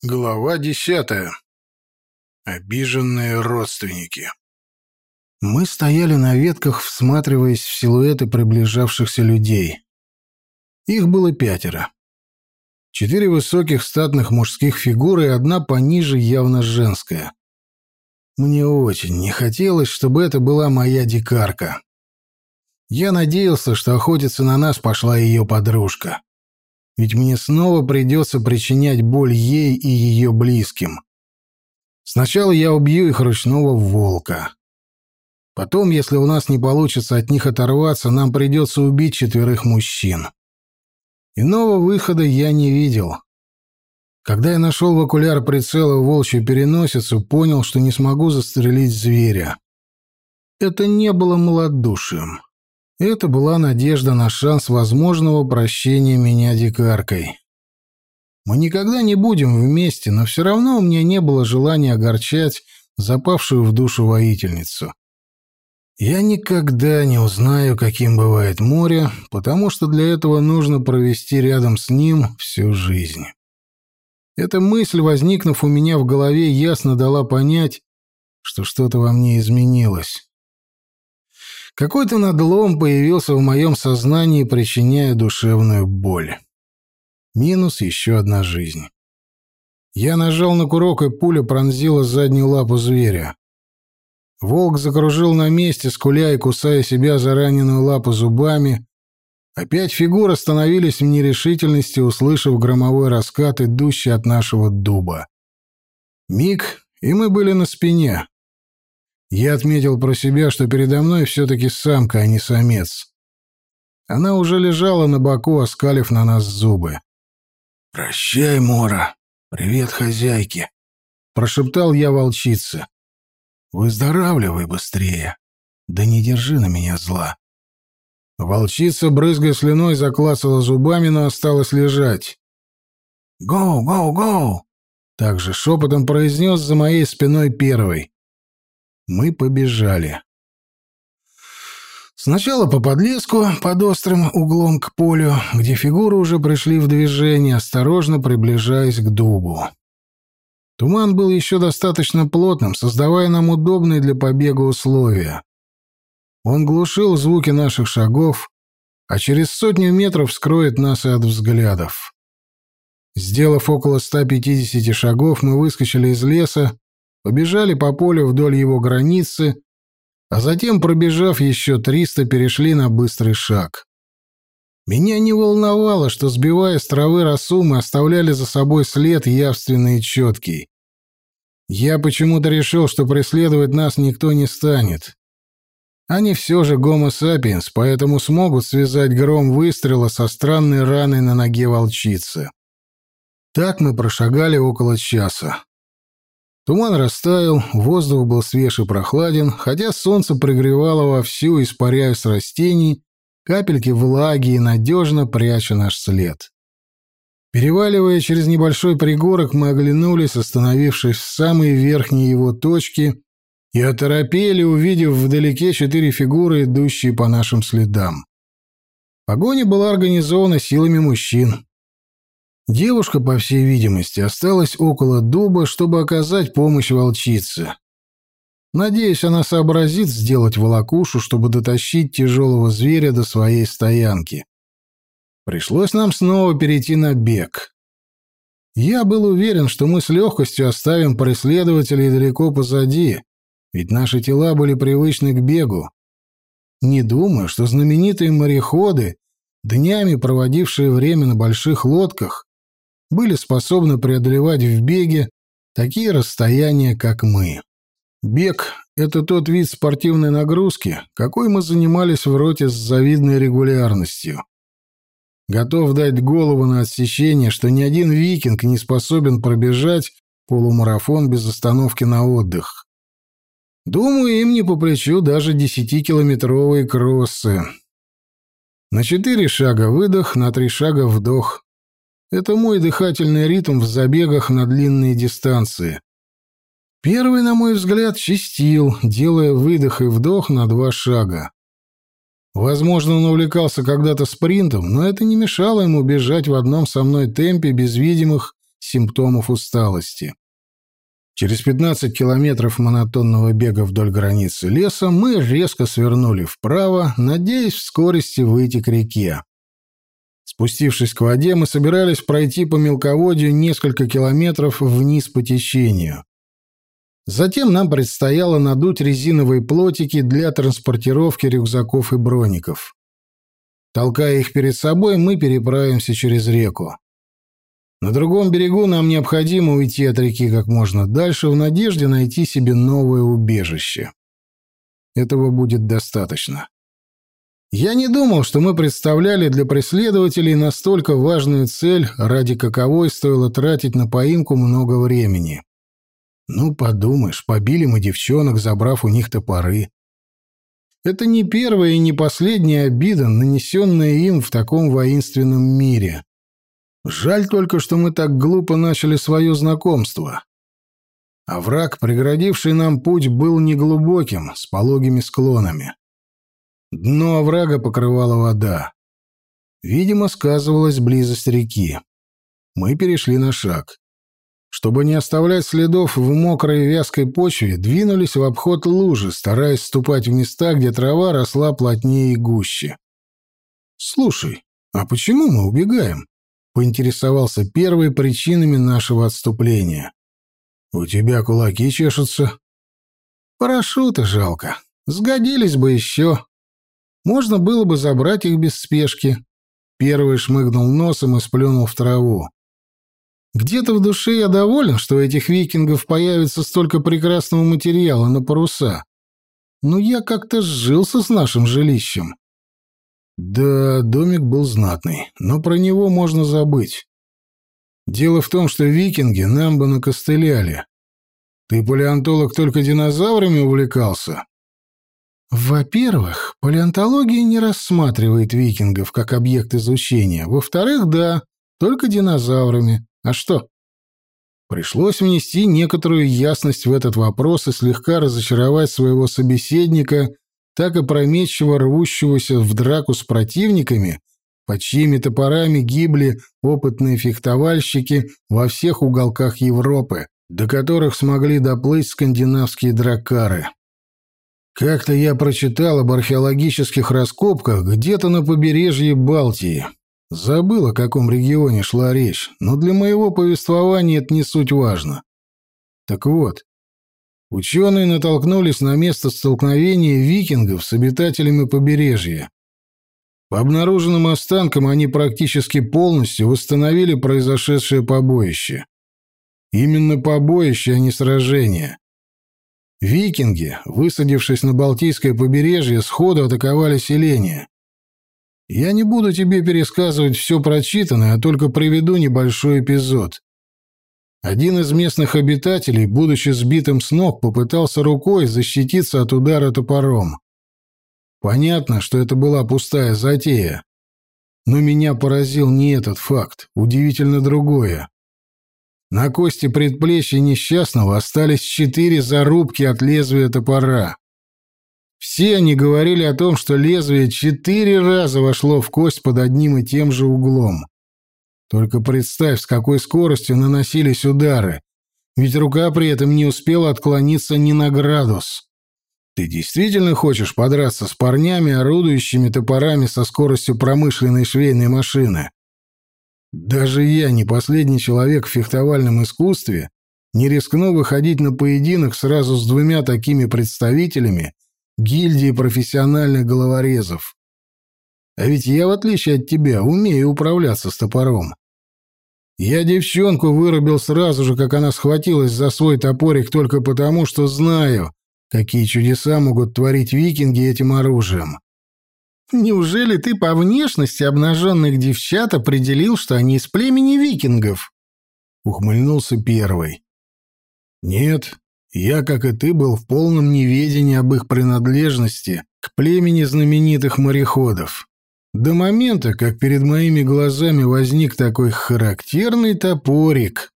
Глава десятая. Обиженные родственники. Мы стояли на ветках, всматриваясь в силуэты приближавшихся людей. Их было пятеро. Четыре высоких статных мужских фигуры и одна пониже, явно женская. Мне очень не хотелось, чтобы это была моя дикарка. Я надеялся, что охотиться на нас пошла ее подружка ведь мне снова придется причинять боль ей и ее близким. Сначала я убью их ручного волка. Потом, если у нас не получится от них оторваться, нам придется убить четверых мужчин. Иного выхода я не видел. Когда я нашел в окуляр прицела волчью переносицу, понял, что не смогу застрелить зверя. Это не было малодушием. Это была надежда на шанс возможного прощения меня дикаркой. Мы никогда не будем вместе, но все равно у меня не было желания огорчать запавшую в душу воительницу. Я никогда не узнаю, каким бывает море, потому что для этого нужно провести рядом с ним всю жизнь. Эта мысль, возникнув у меня в голове, ясно дала понять, что что-то во мне изменилось. Какой-то надлом появился в моем сознании, причиняя душевную боль. Минус еще одна жизнь. Я нажал на курок, и пуля пронзила заднюю лапу зверя. Волк закружил на месте, скуля и кусая себя за раненую лапу зубами. Опять фигуры остановились в нерешительности, услышав громовой раскат, идущий от нашего дуба. Миг, и мы были на спине. Я отметил про себя, что передо мной все-таки самка, а не самец. Она уже лежала на боку, оскалив на нас зубы. «Прощай, Мора. Привет, хозяйке», — прошептал я волчице. «Выздоравливай быстрее. Да не держи на меня зла». Волчица, брызгая слюной, заклацала зубами, но осталась лежать. «Гоу, гоу, гоу!» — также шепотом произнес за моей спиной первый. Мы побежали. Сначала по подлеску, под острым углом к полю, где фигуры уже пришли в движение, осторожно приближаясь к дубу. Туман был еще достаточно плотным, создавая нам удобные для побега условия. Он глушил звуки наших шагов, а через сотню метров скроет нас от взглядов. Сделав около 150 шагов, мы выскочили из леса побежали по полю вдоль его границы, а затем, пробежав еще триста, перешли на быстрый шаг. Меня не волновало, что, сбивая с травы росу, мы оставляли за собой след явственный и четкий. Я почему-то решил, что преследовать нас никто не станет. Они все же гомо сапиенс, поэтому смогут связать гром выстрела со странной раной на ноге волчицы. Так мы прошагали около часа. Туман растаял, воздух был свеж и прохладен, хотя солнце пригревало вовсю, испаряя с растений капельки влаги и надежно пряча наш след. Переваливая через небольшой пригорок, мы оглянулись, остановившись в самой верхней его точке, и оторопели, увидев вдалеке четыре фигуры, идущие по нашим следам. Погоня была организована силами мужчин. Девушка, по всей видимости, осталась около дуба, чтобы оказать помощь волчице. Надеюсь, она сообразит сделать волокушу, чтобы дотащить тяжелого зверя до своей стоянки. Пришлось нам снова перейти на бег. Я был уверен, что мы с легкостью оставим преследователей далеко позади, ведь наши тела были привычны к бегу. Не думаю, что знаменитые мореходы, днями проводившие время на больших лодках, были способны преодолевать в беге такие расстояния, как мы. Бег — это тот вид спортивной нагрузки, какой мы занимались в роте с завидной регулярностью. Готов дать голову на отсечение, что ни один викинг не способен пробежать полумарафон без остановки на отдых. Думаю, им не по плечу даже десятикилометровые кроссы. На четыре шага выдох, на три шага вдох. Это мой дыхательный ритм в забегах на длинные дистанции. Первый, на мой взгляд, чистил, делая выдох и вдох на два шага. Возможно, он увлекался когда-то спринтом, но это не мешало ему бежать в одном со мной темпе без видимых симптомов усталости. Через 15 километров монотонного бега вдоль границы леса мы резко свернули вправо, надеясь в скорости выйти к реке. Спустившись к воде, мы собирались пройти по мелководью несколько километров вниз по течению. Затем нам предстояло надуть резиновые плотики для транспортировки рюкзаков и броников. Толкая их перед собой, мы переправимся через реку. На другом берегу нам необходимо уйти от реки как можно дальше в надежде найти себе новое убежище. Этого будет достаточно. Я не думал, что мы представляли для преследователей настолько важную цель, ради каковой стоило тратить на поимку много времени. Ну, подумаешь, побили мы девчонок, забрав у них топоры. Это не первая и не последняя обида, нанесенная им в таком воинственном мире. Жаль только, что мы так глупо начали свое знакомство. А враг, преградивший нам путь, был неглубоким, с пологими склонами. Дно оврага покрывала вода. Видимо, сказывалась близость реки. Мы перешли на шаг. Чтобы не оставлять следов в мокрой вязкой почве, двинулись в обход лужи, стараясь ступать в места, где трава росла плотнее и гуще. «Слушай, а почему мы убегаем?» поинтересовался первой причинами нашего отступления. «У тебя кулаки чешутся?» «Парашюты жалко. Сгодились бы еще. Можно было бы забрать их без спешки». Первый шмыгнул носом и сплюнул в траву. «Где-то в душе я доволен, что у этих викингов появится столько прекрасного материала на паруса. Но я как-то сжился с нашим жилищем. Да, домик был знатный, но про него можно забыть. Дело в том, что викинги нам бы накостыляли. Ты, палеонтолог, только динозаврами увлекался? Во-первых, палеонтология не рассматривает викингов как объект изучения. Во-вторых, да, только динозаврами. А что? Пришлось внести некоторую ясность в этот вопрос и слегка разочаровать своего собеседника так и опрометчиво рвущегося в драку с противниками, под чьими топорами гибли опытные фехтовальщики во всех уголках Европы, до которых смогли доплыть скандинавские дракары. Как-то я прочитал об археологических раскопках где-то на побережье Балтии. Забыл, о каком регионе шла речь, но для моего повествования это не суть важно. Так вот, Ученые натолкнулись на место столкновения викингов с обитателями побережья. По обнаруженным останкам они практически полностью восстановили произошедшее побоище. Именно побоище, а не сражение. Викинги, высадившись на Балтийское побережье, сходу атаковали селение. Я не буду тебе пересказывать все прочитанное, а только приведу небольшой эпизод. Один из местных обитателей, будучи сбитым с ног, попытался рукой защититься от удара топором. Понятно, что это была пустая затея. Но меня поразил не этот факт, удивительно другое. На кости предплечья несчастного остались четыре зарубки от лезвия топора. Все они говорили о том, что лезвие четыре раза вошло в кость под одним и тем же углом. Только представь, с какой скоростью наносились удары, ведь рука при этом не успела отклониться ни на градус. Ты действительно хочешь подраться с парнями, орудующими топорами со скоростью промышленной швейной машины? Даже я, не последний человек в фехтовальном искусстве, не рискну выходить на поединок сразу с двумя такими представителями гильдии профессиональных головорезов. А ведь я, в отличие от тебя, умею управляться с топором. Я девчонку вырубил сразу же, как она схватилась за свой топорик только потому, что знаю, какие чудеса могут творить викинги этим оружием. Неужели ты по внешности обнаженных девчат определил, что они из племени викингов? Ухмыльнулся первый. Нет, я, как и ты, был в полном неведении об их принадлежности к племени знаменитых мореходов. До момента, как перед моими глазами возник такой характерный топорик.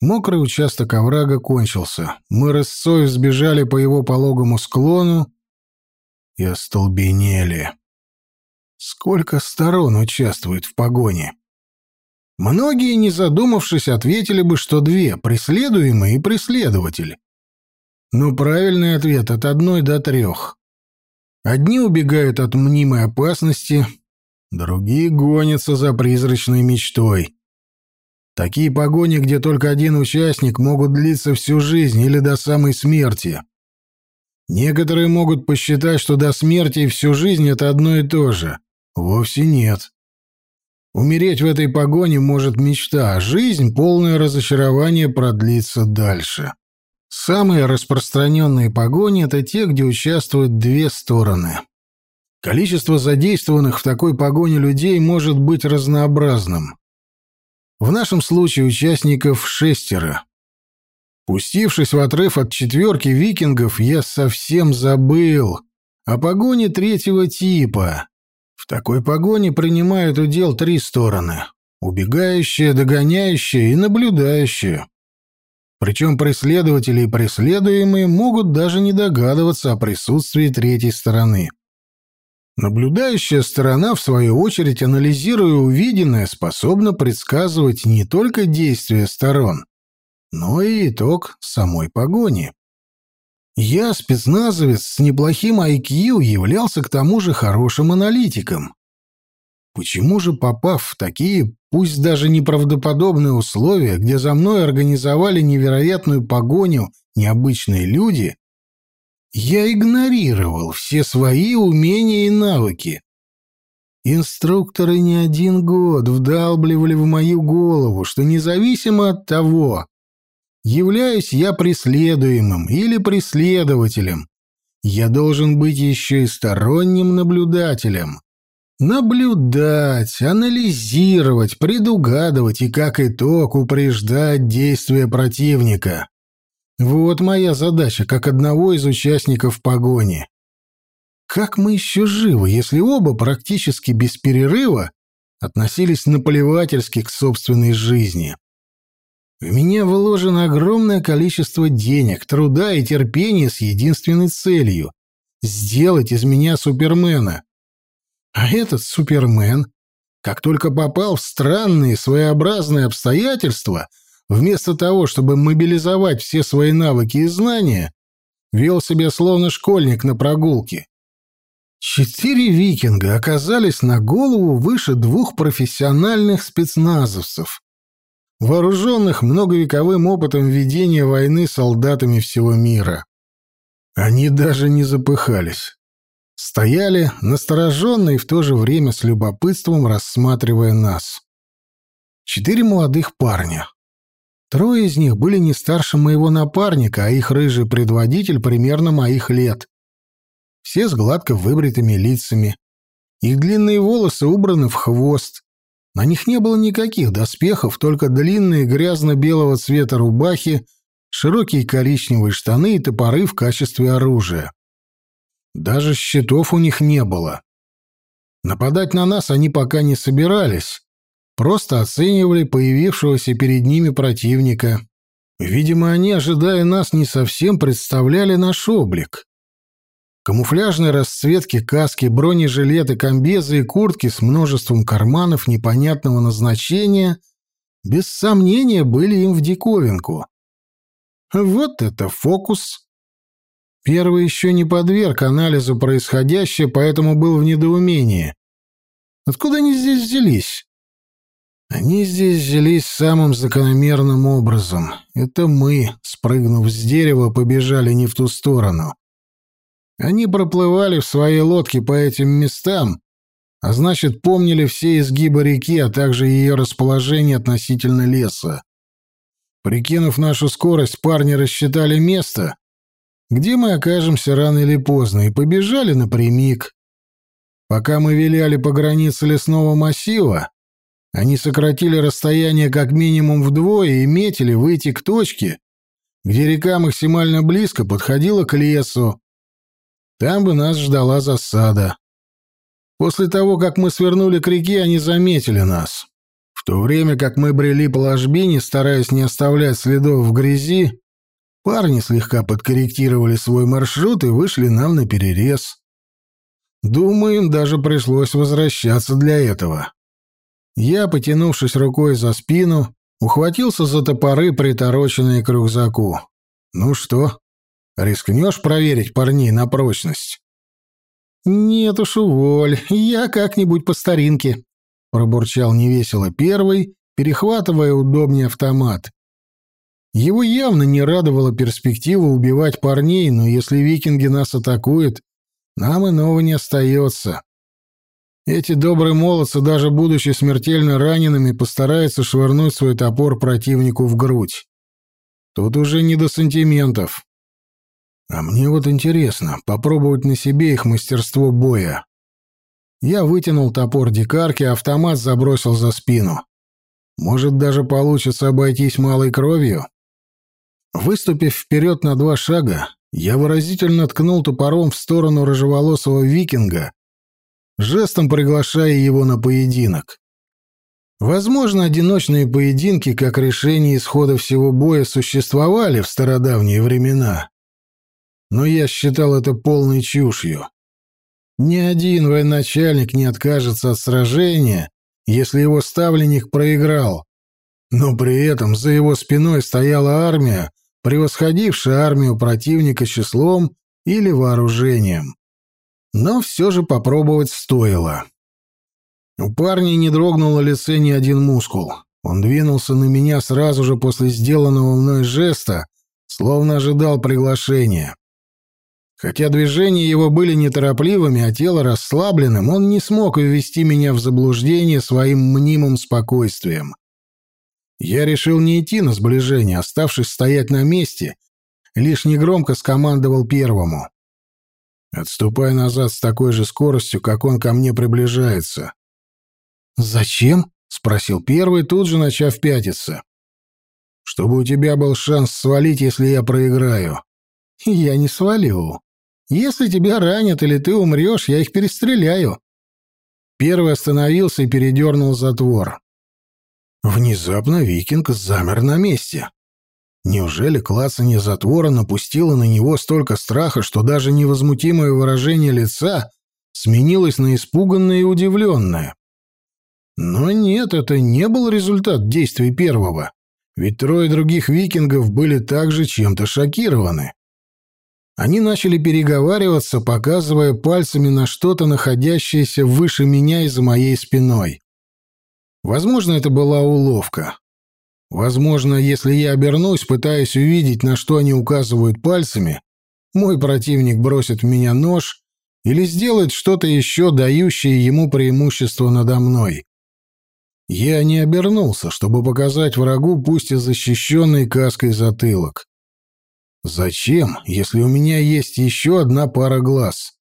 Мокрый участок оврага кончился. Мы рысцой сбежали по его пологому склону и остолбенели. Сколько сторон участвует в погоне? Многие, не задумавшись, ответили бы, что две — преследуемый и преследователь. Но правильный ответ от одной до трех. Одни убегают от мнимой опасности, другие гонятся за призрачной мечтой. Такие погони, где только один участник, могут длиться всю жизнь или до самой смерти. Некоторые могут посчитать, что до смерти и всю жизнь это одно и то же. Вовсе нет. Умереть в этой погоне может мечта, а жизнь, полное разочарование, продлится дальше. Самые распространенные погони — это те, где участвуют две стороны. Количество задействованных в такой погоне людей может быть разнообразным. В нашем случае участников шестеро. Пустившись в отрыв от четверки викингов, я совсем забыл о погоне третьего типа. В такой погоне принимают удел три стороны — убегающая, догоняющая и наблюдающая. Причем преследователи и преследуемые могут даже не догадываться о присутствии третьей стороны. Наблюдающая сторона, в свою очередь, анализируя увиденное, способна предсказывать не только действия сторон, но и итог самой погони. Я, спецназовец с неплохим IQ, являлся к тому же хорошим аналитиком. Почему же, попав в такие, пусть даже неправдоподобные условия, где за мной организовали невероятную погоню необычные люди, я игнорировал все свои умения и навыки? Инструкторы не один год вдалбливали в мою голову, что независимо от того, являюсь я преследуемым или преследователем, я должен быть еще и сторонним наблюдателем. Наблюдать, анализировать, предугадывать и, как итог, упреждать действия противника. Вот моя задача, как одного из участников погони. Как мы еще живы, если оба практически без перерыва относились наплевательски к собственной жизни? В меня вложено огромное количество денег, труда и терпения с единственной целью — сделать из меня Супермена. А этот Супермен, как только попал в странные своеобразные обстоятельства — вместо того, чтобы мобилизовать все свои навыки и знания, вел себя словно школьник на прогулке. Четыре викинга оказались на голову выше двух профессиональных спецназовцев, вооруженных многовековым опытом ведения войны солдатами всего мира. Они даже не запыхались. Стояли, настороженно и в то же время с любопытством рассматривая нас. Четыре молодых парня. Трое из них были не старше моего напарника, а их рыжий предводитель примерно моих лет. Все с гладко выбритыми лицами. Их длинные волосы убраны в хвост. На них не было никаких доспехов, только длинные грязно-белого цвета рубахи, широкие коричневые штаны и топоры в качестве оружия. Даже щитов у них не было. Нападать на нас они пока не собирались, просто оценивали появившегося перед ними противника. Видимо, они, ожидая нас, не совсем представляли наш облик. Камуфляжные расцветки каски, бронежилеты, комбезы и куртки с множеством карманов непонятного назначения без сомнения были им в диковинку. Вот это фокус! Первый еще не подверг анализу происходящее, поэтому был в недоумении. Откуда они здесь взялись? Они здесь взялись самым закономерным образом. Это мы, спрыгнув с дерева, побежали не в ту сторону. Они проплывали в своей лодке по этим местам, а значит, помнили все изгибы реки, а также ее расположение относительно леса. Прикинув нашу скорость, парни рассчитали место, где мы окажемся рано или поздно, и побежали напрямик. Пока мы виляли по границе лесного массива, они сократили расстояние как минимум вдвое и метили выйти к точке, где река максимально близко подходила к лесу. Там бы нас ждала засада. После того, как мы свернули к реке, они заметили нас. В то время как мы брели по ложбине, стараясь не оставлять следов в грязи, парни слегка подкорректировали свой маршрут и вышли нам на перерез. Думаю, им даже пришлось возвращаться для этого. Я, потянувшись рукой за спину, ухватился за топоры, притороченные к рюкзаку. «Ну что, рискнешь проверить парней на прочность?» «Нет уж, уволь, я как-нибудь по старинке», — пробурчал невесело первый, перехватывая удобнее автомат. Его явно не радовала перспектива убивать парней, но если викинги нас атакуют, нам иного не остается. Эти добрые молодцы, даже будучи смертельно ранеными, постараются швырнуть свой топор противнику в грудь. Тут уже не до сантиментов. А мне вот интересно, попробовать на себе их мастерство боя. Я вытянул топор дикарки, автомат забросил за спину. Может, даже получится обойтись малой кровью? Выступив вперед на два шага, я выразительно ткнул топором в сторону рыжеволосого викинга, жестом приглашая его на поединок. Возможно, одиночные поединки, как решение исхода всего боя, существовали в стародавние времена. Но я считал это полной чушью. Ни один военачальник не откажется от сражения, если его ставленник проиграл. Но при этом за его спиной стояла армия, превосходившая армию противника числом или вооружением. Но все же попробовать стоило. У парня не дрогнул на лице ни один мускул. Он двинулся на меня сразу же после сделанного мной жеста, словно ожидал приглашения. Хотя движения его были неторопливыми, а тело расслабленным, он не смог ввести меня в заблуждение своим мнимым спокойствием. Я решил не идти на сближение, оставшись стоять на месте, лишь негромко скомандовал первому. «Отступай назад с такой же скоростью, как он ко мне приближается». «Зачем?» — спросил первый, тут же начав пятиться. «Чтобы у тебя был шанс свалить, если я проиграю». «Я не свалю. Если тебя ранят или ты умрешь, я их перестреляю». Первый остановился и передернул затвор. Внезапно викинг замер на месте. Неужели клацанье затвора напустило на него столько страха, что даже невозмутимое выражение лица сменилось на испуганное и удивленное? Но нет, это не был результат действий первого, ведь трое других викингов были также чем-то шокированы. Они начали переговариваться, показывая пальцами на что-то, находящееся выше меня и за моей спиной. Возможно, это была уловка. Возможно, если я обернусь, пытаясь увидеть, на что они указывают пальцами, мой противник бросит в меня нож или сделает что-то еще, дающее ему преимущество надо мной. Я не обернулся, чтобы показать врагу, пусть и защищенный каской затылок. Зачем, если у меня есть еще одна пара глаз?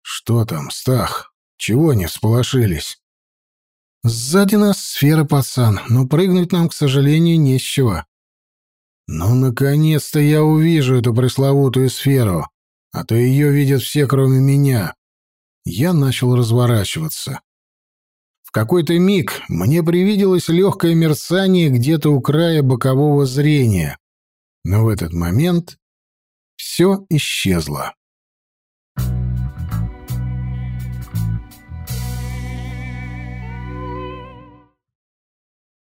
Что там, Стах? Чего они всполошились? Сзади нас сфера, пацан, но прыгнуть нам, к сожалению, не с чего. Ну, наконец-то я увижу эту пресловутую сферу, а то ее видят все, кроме меня. Я начал разворачиваться. В какой-то миг мне привиделось легкое мерцание где-то у края бокового зрения, но в этот момент все исчезло.